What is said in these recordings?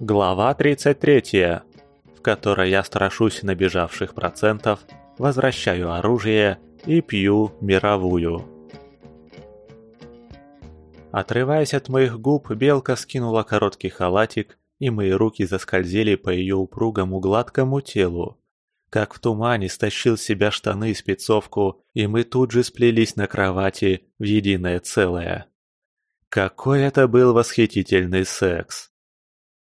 Глава 33, в которой я страшусь набежавших процентов, возвращаю оружие и пью мировую. Отрываясь от моих губ, белка скинула короткий халатик, и мои руки заскользили по ее упругому гладкому телу. Как в тумане стащил с себя штаны и спецовку, и мы тут же сплелись на кровати в единое целое. Какой это был восхитительный секс!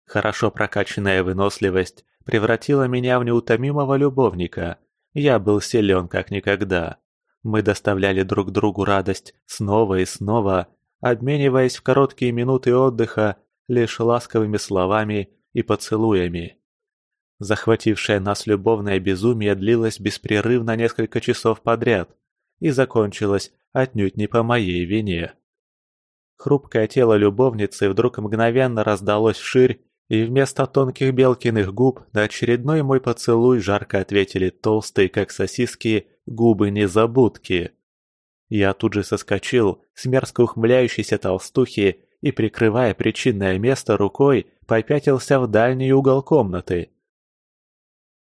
Хорошо прокачанная выносливость превратила меня в неутомимого любовника. Я был силен как никогда. Мы доставляли друг другу радость снова и снова, обмениваясь в короткие минуты отдыха лишь ласковыми словами и поцелуями. Захватившее нас любовное безумие длилось беспрерывно несколько часов подряд и закончилось отнюдь не по моей вине. Хрупкое тело любовницы вдруг мгновенно раздалось вширь и вместо тонких Белкиных губ на очередной мой поцелуй жарко ответили толстые, как сосиски, губы незабудки. Я тут же соскочил с мерзко ухмыляющейся толстухи и, прикрывая причинное место рукой, попятился в дальний угол комнаты.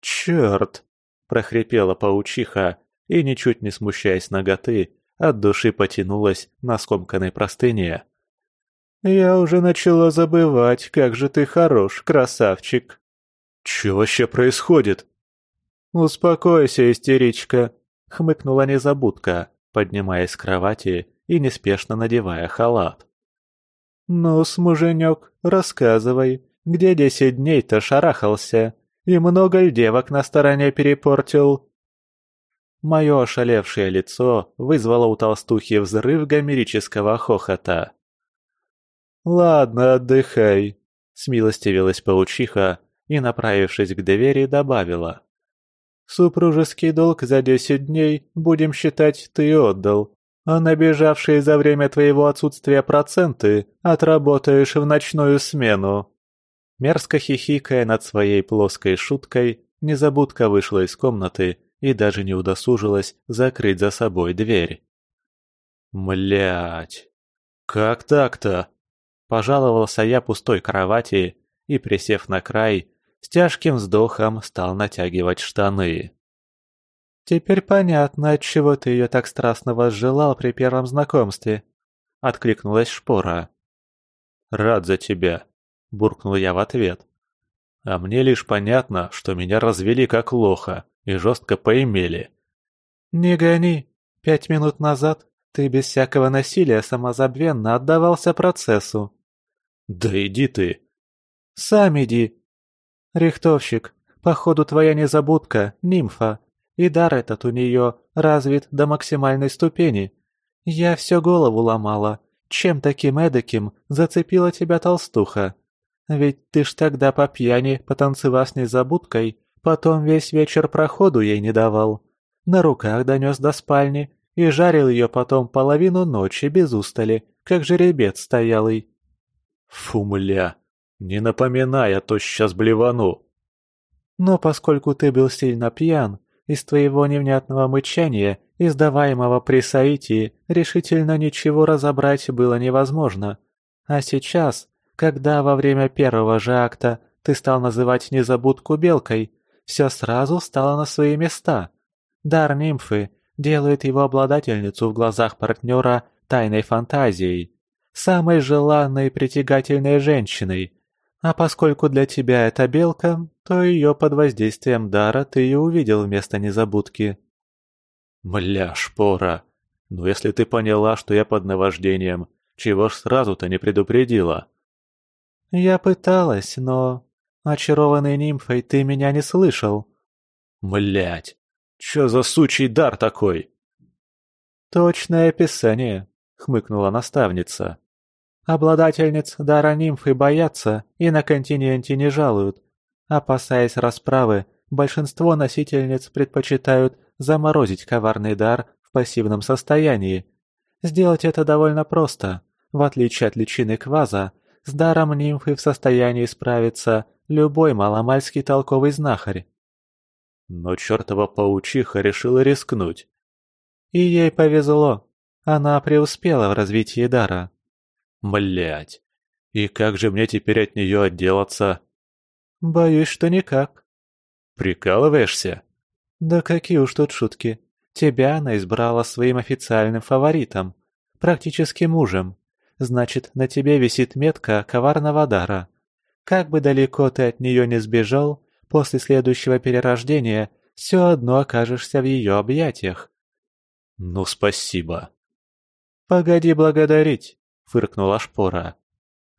«Черт!» – прохрипела паучиха и, ничуть не смущаясь ноготы, от души потянулась на скомканной простыне. «Я уже начала забывать, как же ты хорош, красавчик!» «Чё вообще происходит?» «Успокойся, истеричка!» — хмыкнула незабудка, поднимаясь с кровати и неспешно надевая халат. «Ну-с, муженек, рассказывай, где десять дней-то шарахался и много ль девок на стороне перепортил?» Мое ошалевшее лицо вызвало у толстухи взрыв гомерического хохота. «Ладно, отдыхай», — смилостивилась паучиха и, направившись к двери, добавила. «Супружеский долг за десять дней, будем считать, ты отдал, а набежавшие за время твоего отсутствия проценты отработаешь в ночную смену». Мерзко хихикая над своей плоской шуткой, незабудка вышла из комнаты и даже не удосужилась закрыть за собой дверь. Млять, как так-то?» Пожаловался я пустой кровати и, присев на край, с тяжким вздохом стал натягивать штаны. «Теперь понятно, отчего ты ее так страстно возжелал при первом знакомстве», — откликнулась Шпора. «Рад за тебя», — буркнул я в ответ. «А мне лишь понятно, что меня развели как лоха и жестко поимели». «Не гони. Пять минут назад ты без всякого насилия самозабвенно отдавался процессу. «Да иди ты!» «Сам иди!» «Рихтовщик, походу твоя незабудка, нимфа, и дар этот у нее развит до максимальной ступени. Я все голову ломала, чем таким эдаким зацепила тебя толстуха. Ведь ты ж тогда по пьяни потанцевав с незабудкой, потом весь вечер проходу ей не давал. На руках донес до спальни и жарил ее потом половину ночи без устали, как жеребец стоялый. Фу, мля, не напоминай, а то сейчас блевану. Но поскольку ты был сильно пьян, из твоего невнятного мычания, издаваемого при соитии, решительно ничего разобрать было невозможно. А сейчас, когда во время первого же акта ты стал называть незабудку белкой, все сразу стало на свои места. Дар нимфы делает его обладательницу в глазах партнера тайной фантазией самой желанной и притягательной женщиной. А поскольку для тебя это белка, то ее под воздействием дара ты и увидел вместо незабудки. Мля, шпора. Ну если ты поняла, что я под наваждением, чего ж сразу-то не предупредила? Я пыталась, но... Очарованной нимфой ты меня не слышал. Млять, чё за сучий дар такой? Точное описание, хмыкнула наставница. Обладательниц дара нимфы боятся и на континенте не жалуют. Опасаясь расправы, большинство носительниц предпочитают заморозить коварный дар в пассивном состоянии. Сделать это довольно просто. В отличие от личины кваза, с даром нимфы в состоянии справиться любой маломальский толковый знахарь. Но чертова паучиха решила рискнуть. И ей повезло. Она преуспела в развитии дара. Блять. И как же мне теперь от нее отделаться? «Боюсь, что никак». «Прикалываешься?» «Да какие уж тут шутки. Тебя она избрала своим официальным фаворитом, практически мужем. Значит, на тебе висит метка коварного дара. Как бы далеко ты от нее не сбежал, после следующего перерождения все одно окажешься в ее объятиях». «Ну, спасибо». «Погоди благодарить», — фыркнула Шпора.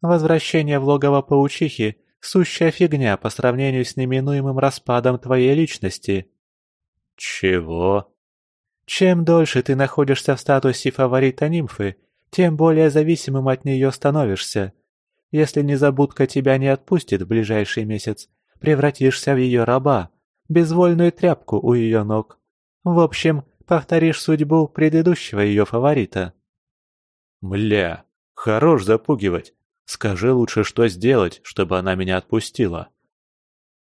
«Возвращение в логово паучихи — сущая фигня по сравнению с неминуемым распадом твоей личности». «Чего?» «Чем дольше ты находишься в статусе фаворита нимфы, тем более зависимым от нее становишься. Если незабудка тебя не отпустит в ближайший месяц, превратишься в ее раба, безвольную тряпку у ее ног. В общем, повторишь судьбу предыдущего ее фаворита». «Мля, хорош запугивать. Скажи лучше, что сделать, чтобы она меня отпустила».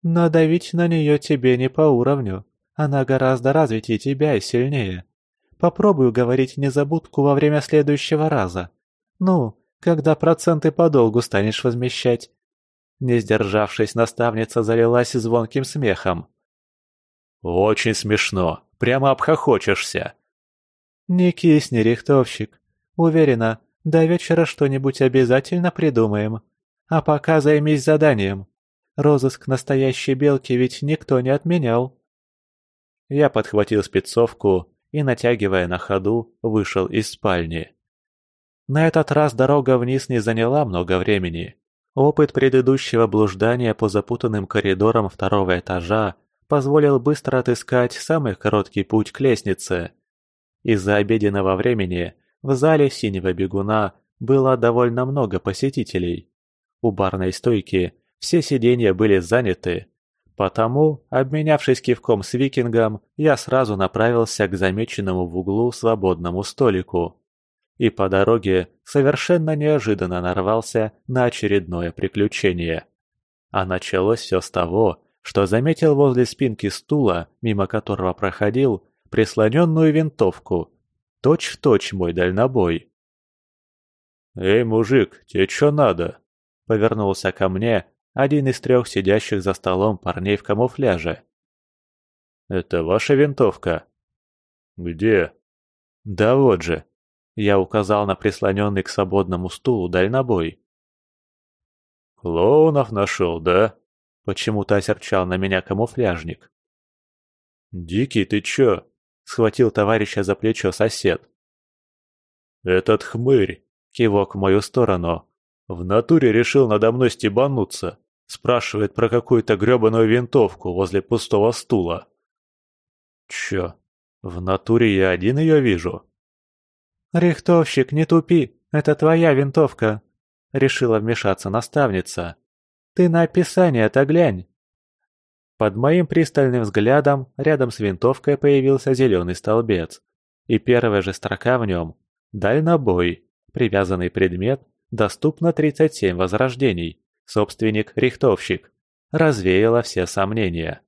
«Но давить на нее тебе не по уровню. Она гораздо развитее тебя и сильнее. Попробую говорить незабудку во время следующего раза. Ну, когда проценты по долгу станешь возмещать». Не сдержавшись, наставница залилась звонким смехом. «Очень смешно. Прямо обхохочешься». «Не кисни, рихтовщик. Уверена, до вечера что-нибудь обязательно придумаем. А пока займись заданием. Розыск настоящей белки ведь никто не отменял». Я подхватил спецовку и, натягивая на ходу, вышел из спальни. На этот раз дорога вниз не заняла много времени. Опыт предыдущего блуждания по запутанным коридорам второго этажа позволил быстро отыскать самый короткий путь к лестнице. Из-за обеденного времени в зале «Синего бегуна» было довольно много посетителей. У барной стойки все сиденья были заняты, потому, обменявшись кивком с викингом, я сразу направился к замеченному в углу свободному столику. И по дороге совершенно неожиданно нарвался на очередное приключение. А началось все с того, что заметил возле спинки стула, мимо которого проходил, прислоненную винтовку Точь в точь мой дальнобой. «Эй, мужик, тебе чё надо?» Повернулся ко мне один из трех сидящих за столом парней в камуфляже. «Это ваша винтовка?» «Где?» «Да вот же!» Я указал на прислоненный к свободному стулу дальнобой. «Клоунов нашел, да?» Почему-то осерчал на меня камуфляжник. «Дикий, ты чё?» — схватил товарища за плечо сосед. «Этот хмырь!» — кивок в мою сторону. «В натуре решил надо мной стебануться!» Спрашивает про какую-то грёбаную винтовку возле пустого стула. Чё, в натуре я один её вижу? «Рихтовщик, не тупи, это твоя винтовка!» Решила вмешаться наставница. «Ты на описание-то глянь!» Под моим пристальным взглядом рядом с винтовкой появился зеленый столбец. И первая же строка в нем – «Дальнобой», привязанный предмет, доступно 37 возрождений, собственник-рихтовщик, развеяла все сомнения.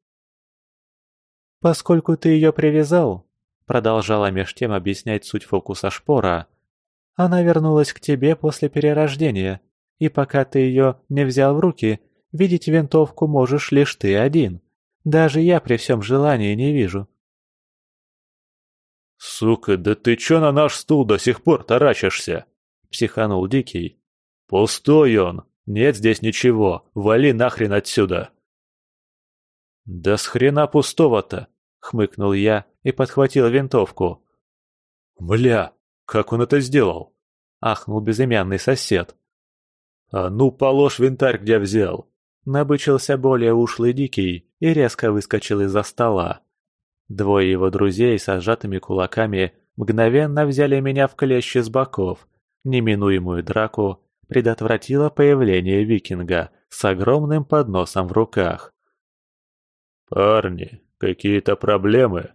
«Поскольку ты ее привязал», – продолжала меж тем объяснять суть фокуса шпора, – «она вернулась к тебе после перерождения, и пока ты ее не взял в руки, Видеть винтовку можешь лишь ты один. Даже я при всем желании не вижу. «Сука, да ты чё на наш стул до сих пор таращишься?» – психанул Дикий. «Пустой он! Нет здесь ничего! Вали нахрен отсюда!» «Да с хрена пустого-то!» – хмыкнул я и подхватил винтовку. «Бля, как он это сделал?» – ахнул безымянный сосед. «А ну, положь винтарь, где взял!» Набычился более ушлый Дикий и резко выскочил из-за стола. Двое его друзей с сжатыми кулаками мгновенно взяли меня в клещи с боков. Неминуемую драку предотвратило появление викинга с огромным подносом в руках. «Парни, какие-то проблемы?»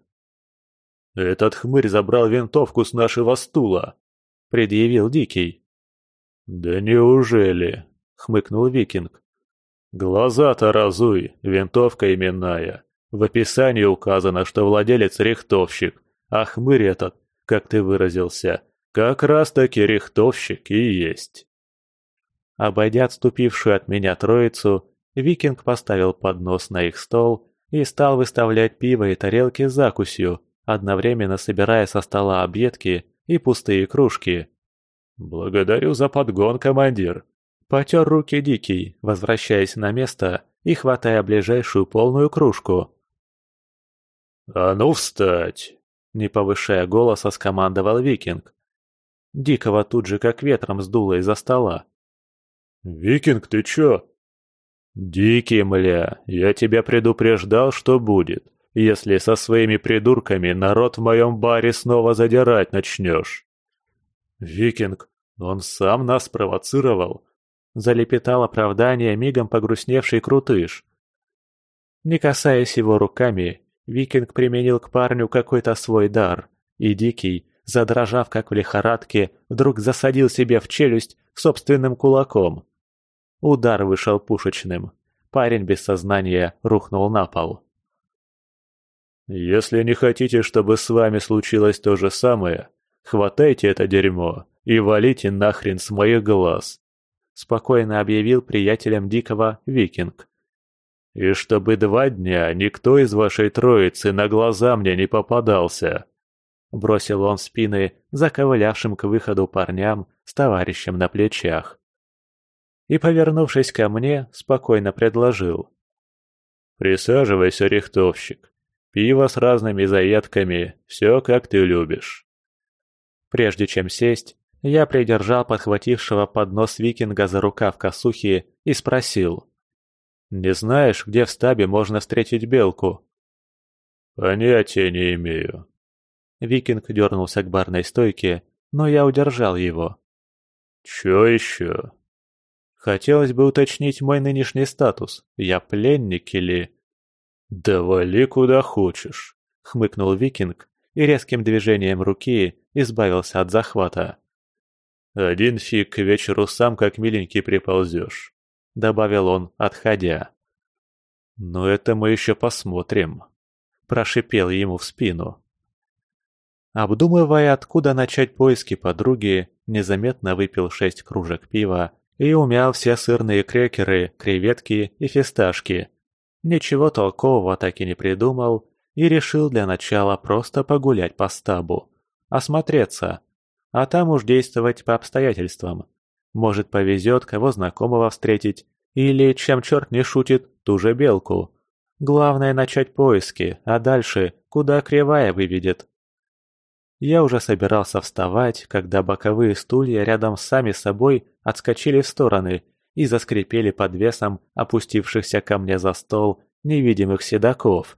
«Этот хмырь забрал винтовку с нашего стула», — предъявил Дикий. «Да неужели?» — хмыкнул викинг. «Глаза-то разуй, винтовка именная. В описании указано, что владелец рихтовщик, а хмырь этот, как ты выразился, как раз-таки рихтовщик и есть». Обойдя отступившую от меня троицу, Викинг поставил поднос на их стол и стал выставлять пиво и тарелки с закусью, одновременно собирая со стола объедки и пустые кружки. «Благодарю за подгон, командир!» Потер руки Дикий, возвращаясь на место и хватая ближайшую полную кружку. «А ну встать!» – не повышая голоса, скомандовал Викинг. Дикого тут же как ветром сдуло из-за стола. «Викинг, ты чё?» «Дикий, мля, я тебя предупреждал, что будет, если со своими придурками народ в моем баре снова задирать начнешь». «Викинг, он сам нас провоцировал», — залепетал оправдание мигом погрустневший крутыш. Не касаясь его руками, Викинг применил к парню какой-то свой дар, и Дикий, задрожав как в лихорадке, вдруг засадил себе в челюсть собственным кулаком. Удар вышел пушечным. Парень без сознания рухнул на пол. «Если не хотите, чтобы с вами случилось то же самое, хватайте это дерьмо и валите нахрен с моих глаз», спокойно объявил приятелям Дикого Викинг. «И чтобы два дня никто из вашей троицы на глаза мне не попадался», бросил он в спины заковылявшим к выходу парням с товарищем на плечах и, повернувшись ко мне, спокойно предложил. «Присаживайся, рихтовщик. Пиво с разными заедками, все как ты любишь». Прежде чем сесть, я придержал подхватившего поднос викинга за рукав косухи и спросил. «Не знаешь, где в стабе можно встретить белку?» «Понятия не имею». Викинг дернулся к барной стойке, но я удержал его. «Чё еще?» Хотелось бы уточнить мой нынешний статус. Я пленник или... «Да вали куда хочешь», — хмыкнул викинг и резким движением руки избавился от захвата. «Один фиг к вечеру сам как миленький приползешь», — добавил он, отходя. «Но это мы еще посмотрим», — прошипел ему в спину. Обдумывая, откуда начать поиски подруги, незаметно выпил шесть кружек пива и умял все сырные крекеры, креветки и фисташки. Ничего толкового так и не придумал и решил для начала просто погулять по стабу, осмотреться, а там уж действовать по обстоятельствам. Может повезет кого знакомого встретить, или, чем черт не шутит, ту же белку. Главное начать поиски, а дальше куда кривая выведет. Я уже собирался вставать, когда боковые стулья рядом сами собой отскочили в стороны и заскрипели под весом опустившихся ко мне за стол невидимых седаков.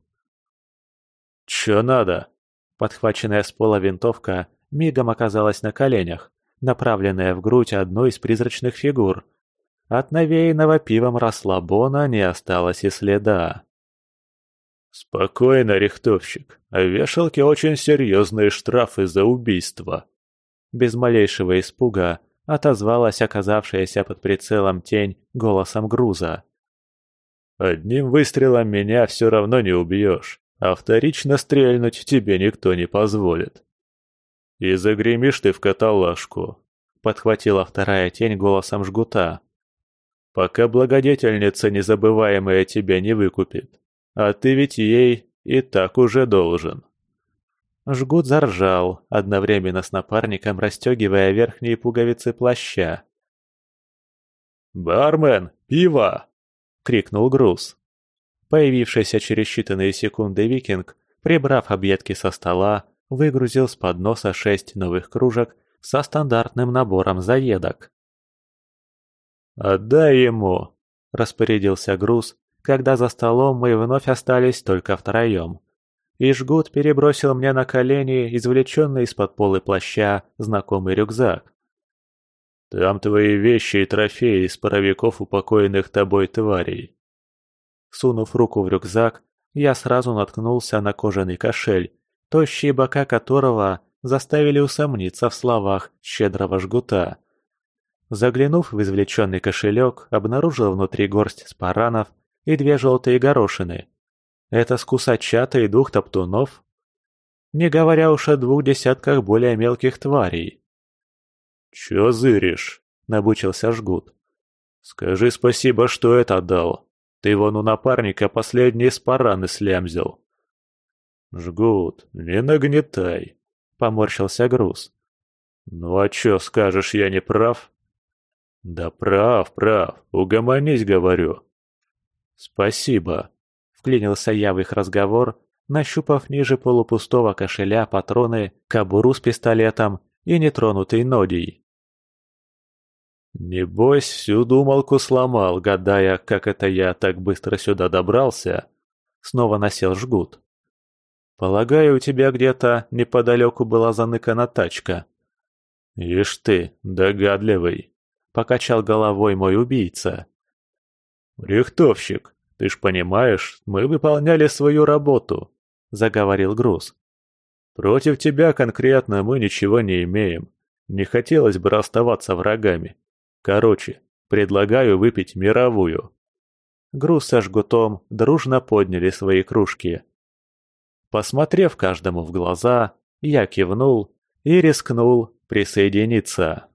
«Чё надо?» Подхваченная с пола винтовка мигом оказалась на коленях, направленная в грудь одной из призрачных фигур. От навеянного пивом расслабона не осталось и следа. «Спокойно, рихтовщик. В вешалке очень серьезные штрафы за убийство». Без малейшего испуга отозвалась оказавшаяся под прицелом тень голосом груза. «Одним выстрелом меня все равно не убьешь, а вторично стрельнуть тебе никто не позволит». «И загремишь ты в каталажку», — подхватила вторая тень голосом жгута. «Пока благодетельница незабываемая тебя не выкупит, а ты ведь ей и так уже должен». Жгут заржал, одновременно с напарником расстегивая верхние пуговицы плаща. «Бармен, пиво!» — крикнул Груз. Появившийся через считанные секунды викинг, прибрав объедки со стола, выгрузил с подноса шесть новых кружек со стандартным набором заедок. «Отдай ему!» – распорядился Груз, когда за столом мы вновь остались только втроем и жгут перебросил мне на колени извлеченный из-под полы плаща знакомый рюкзак. «Там твои вещи и трофеи из паровиков упокоенных тобой тварей». Сунув руку в рюкзак, я сразу наткнулся на кожаный кошель, тощие бока которого заставили усомниться в словах щедрого жгута. Заглянув в извлеченный кошелек, обнаружил внутри горсть спаранов и две желтые горошины – это с кусачата и двух топтунов? Не говоря уж о двух десятках более мелких тварей. «Чё зыришь?» — набучился жгут. «Скажи спасибо, что это дал. Ты вон у напарника последние спараны слямзил». «Жгут, не нагнетай», — поморщился груз. «Ну а чё, скажешь, я не прав?» «Да прав, прав, угомонись, говорю». «Спасибо», — вклинился я в их разговор, нащупав ниже полупустого кошеля патроны, кобуру с пистолетом и нетронутый нодий. «Небось, всю думалку сломал, гадая, как это я так быстро сюда добрался?» Снова насел жгут. «Полагаю, у тебя где-то неподалеку была заныкана тачка». «Ишь ты, догадливый!» — покачал головой мой убийца. «Рихтовщик, ты ж понимаешь, мы выполняли свою работу», — заговорил Груз. «Против тебя конкретно мы ничего не имеем. Не хотелось бы расставаться врагами. Короче, предлагаю выпить мировую». Груз со жгутом дружно подняли свои кружки. Посмотрев каждому в глаза, я кивнул и рискнул присоединиться.